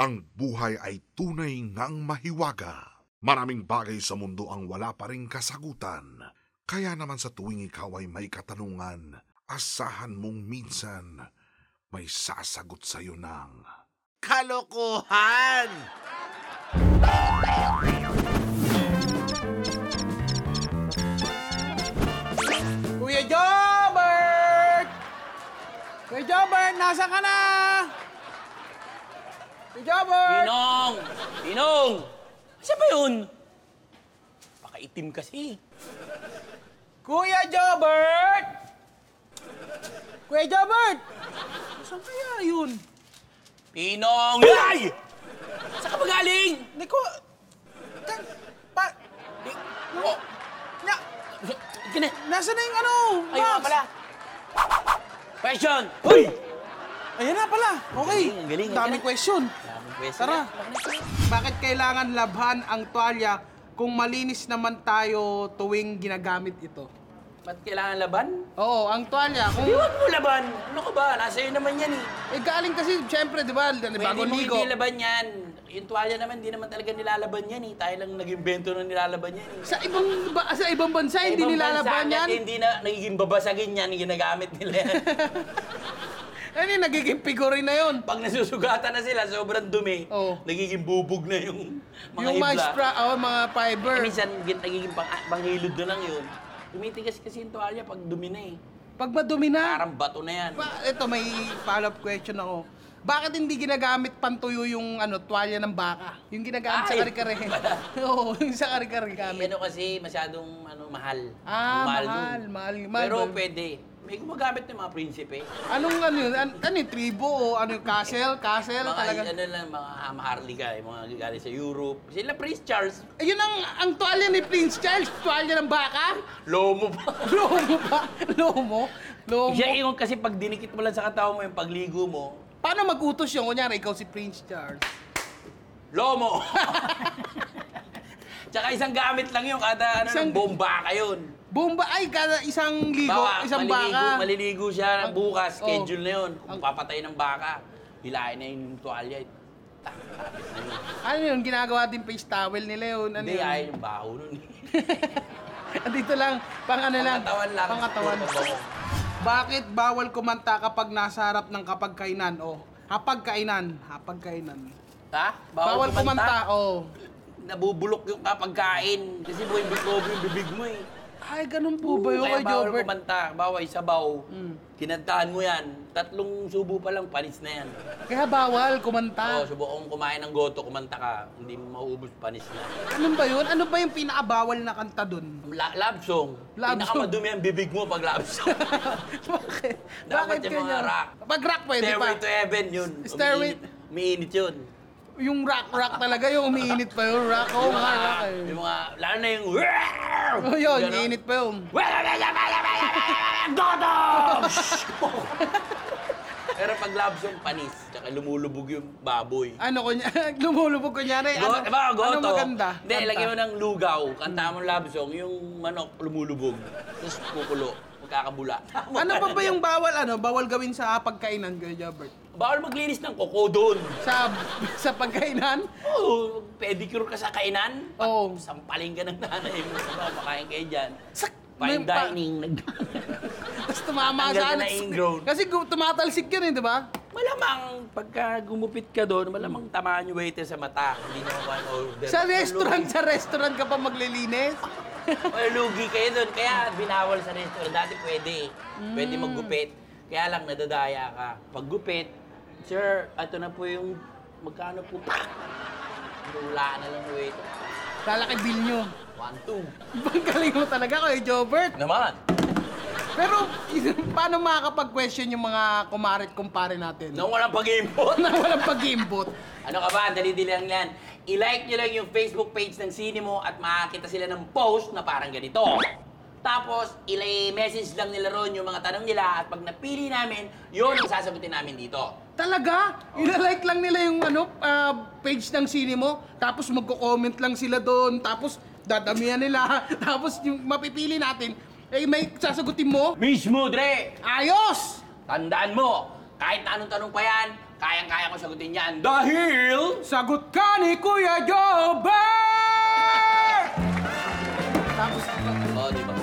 Ang buhay ay tunay ngang mahiwaga. Maraming bagay sa mundo ang wala pa rin kasagutan. Kaya naman sa tuwing ikaw ay may katanungan, asahan mong minsan may sasagot sa'yo ng... Kalokohan! Kuya Jobert! Kuya Jobert, nasa ka na? Jobert! Inong! Inong! Siya ba yun? Pakaitim kasi. Kuya Jobert! Kuya Jobert! Saan kaya yun? Pinong! Ay! Saan ka ba galing? Hindi ko... Tan- Pa... Eh, Oh, Na, gina. nasa na yung ano? Ayun nga Max? pala. Question! Hoy! Ayan na pala. Okay. Galing, galing. Daming Galing. Daming question. Tara. Bakit kailangan labhan ang tuwalya kung malinis naman tayo tuwing ginagamit ito? Ba't kailangan laban? Oo, ang tuwalya. Kung, Di wag mo laban. Ano ka ba? Nasa iyo naman yan eh. eh, galing kasi, syempre, di ba, Pwede bagong mo ligo. hindi laban yan. Yung tuwalya naman, hindi naman talaga nilalaban yan eh. Tayo lang nag-invento na nilalaban yan eh. Sa ibang ba, sa ibang bansa, hindi Ibang nilalaban bansa, yan. Hindi na nagiging babasagin yan, ginagamit nila yan. Ano yung nagiging figurine na yun? Pag nasusugatan na sila, sobrang dumi, Oo. nagiging bubog na yung mga yung mga hibla. spra, oh, mga fiber. Eh, minsan, gin- nagiging pang, panghilod na lang yun. Tumitigas kasi yung tuwalya pag dumi na eh. Pag madumi na, Parang bato na yan. pa, ito may follow-up question ako. Bakit hindi ginagamit pantuyo yung ano, tuwalya ng baka? Yung ginagamit sa Ay, kare-kare. Oo, yung sa kare-kare Eh, gamit. ano kasi, masyadong ano, mahal. Ah, mahal, nun. mahal, mahal. Pero mahal. pwede. May gumagamit ng mga prinsipe. Anong ano yun? An- ano yung tribo o ano yung castle? Castle Mga talaga? ano lang, mga maharlika, yung mga galing sa Europe. Sila Prince Charles, Ayun ang, ang tuwalya ni Prince Charles, tuwalya ng baka? lomo pa. Lomo ba? Lomo? Lomo? Siya ingon kasi pag dinikit mo lang sa katawan mo yung pagligo mo, Paano mag-utos yun? Kunyari, ikaw si Prince Charles. lomo. Tsaka isang gamit lang yun, kada ano, isang... bomba ka yun. Bomba, ay, kada isang ligo, Bawa, isang maliligo, baka. maliligo siya Ang- bukas, oh. schedule na yun. Kung Ang- papatay ng baka, hilahin na yung tuwalya. Tak, kapit na yun. Ano yun? Ginagawa din face towel nila yun. Ano Hindi, yun? ayaw yung baho nun. Dito lang, pang ano lang. Pangatawan lang. Pangatawan. Puro. Bakit bawal kumanta kapag nasa harap ng kapagkainan? O, hapagkainan. Hapagkainan. Ha? Bawal, kumanta. O. Nabubulok yung kapagkain. Kasi buhay big yung bibig mo eh. Ay, ganun po ba yun Kaya kay bawal Jobert? kumanta. Bawal sabaw. Mm. Kinantahan mo yan. Tatlong subo pa lang, panis na yan. Kaya bawal Oo, kumanta. subukong kumain ng goto, kumanta ka. Hindi mo mauubos, panis na. Anong ba yun? Ano ba yung pinakabawal na kanta dun? La love song. Love Pinakamadumi ang bibig mo pag love song. Bakit? Dapat Bakit yung mga ganyan? rock. Pag rock pwede pa. Stairway to heaven yun. Stairway- Umiinit, umiinit yun. Yung rock, rock talaga, yung umiinit pa yun. Rock, oh, Yung mga rock eh. yung mga, lalo na yung... Oh, yun, Ganon. umiinit pa yun. Goto! Pero pag love song, panis. Tsaka lumulubog yung baboy. Ano kunya, lumulubog kunyari. Go, Ano, diba, goto? ano maganda? Hindi, Kanta. lagyan mo ng lugaw. Kanta mo love song, yung manok lumulubog. Tapos kukulo. Magkakabula. Ano pa ba yung bawal ano? Bawal gawin sa pagkainan, Kuya Jobert? Bawal maglinis ng koko doon. Sa sa pagkainan? Oo, pedicure ka sa kainan. Oo. Sampaling ka ng nanay mo. Diba, makain kayo dyan. Sa, Fine pa- dining. Tapos tumama sa na ingrown. Kasi gu- tumatalsik yun eh, di ba? malamang, pagka gumupit ka doon, malamang tamaan yung waiter sa mata. Hindi na one order. Sa restaurant, sa restaurant ka pa maglilinis? Well, lugi kayo doon. Kaya binawal sa restaurant. Dati pwede. Pwede Mm. maggupit. Kaya lang, nadadaya ka. Pag gupit, Sir, ito na po yung magkano po. Wala na lang yung waiter. Lalaki bill nyo. One, two. Ang galing mo talaga, Kuya Jobert. Naman. Pero, paano makakapag-question yung mga kumarit kumpare natin? Nung walang pag-import. Na walang pag-input. Ano ka ba? Dali-dali lang yan. I-like nyo lang yung Facebook page ng Cinemo at makakita sila ng post na parang ganito. Tapos, i-message lang nila ron yung mga tanong nila at pag napili namin, yun ang sasagutin namin dito. Talaga? Ilalike lang nila yung ano, ah, page ng sine mo, tapos magko-comment lang sila doon, tapos dadamihan nila, tapos yung mapipili natin, eh may sasagutin mo, Mismo, Dre! ayos! Tandaan mo, kahit na anong tanong pa yan, kayang-kaya ko sagutin yan dahil... Sagot ka ni Kuya Jobber! Tapos, Oh, di ba?